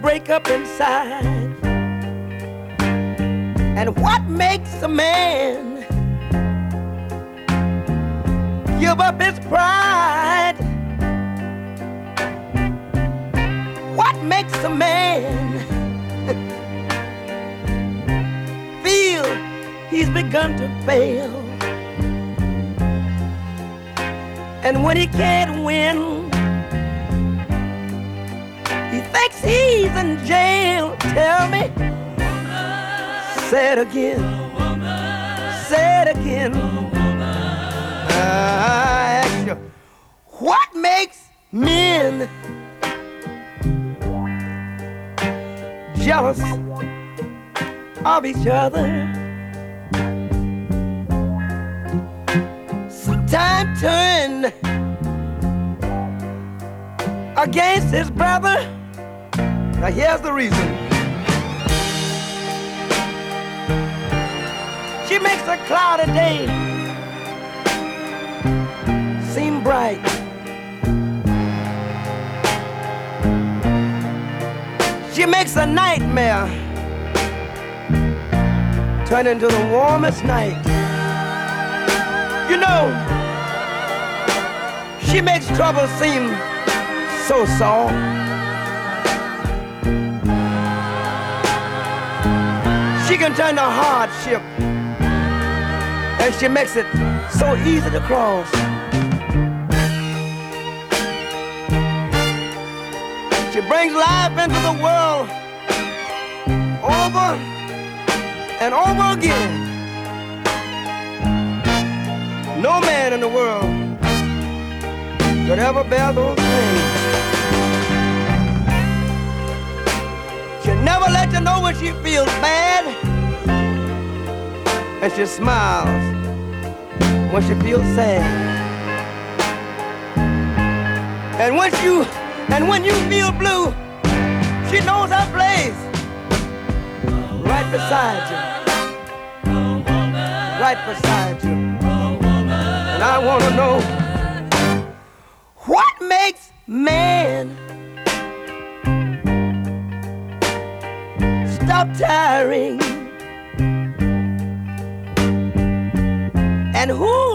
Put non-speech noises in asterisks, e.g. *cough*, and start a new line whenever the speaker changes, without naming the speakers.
break up inside. And what makes a man give up his pride? What makes a man *laughs* feel he's begun to fail? And when he can't win, he thinks he's in jail. Tell me, say it again, say it again. I ask you, what makes men jealous of each other? Time turn against his brother. Now here's the reason. She makes a cloudy day seem bright. She makes a nightmare turn into the warmest night. You know, she makes trouble seem so soft. She can turn the hardship and she makes it so easy to cross. She brings life into the world over and over again. No man in the world could ever bear those pains. She never let you know when she feels bad, and she smiles when she feels sad. And when you and when you feel blue, she knows her place right beside you, right beside you. And I want to know. Man stop tiring? And who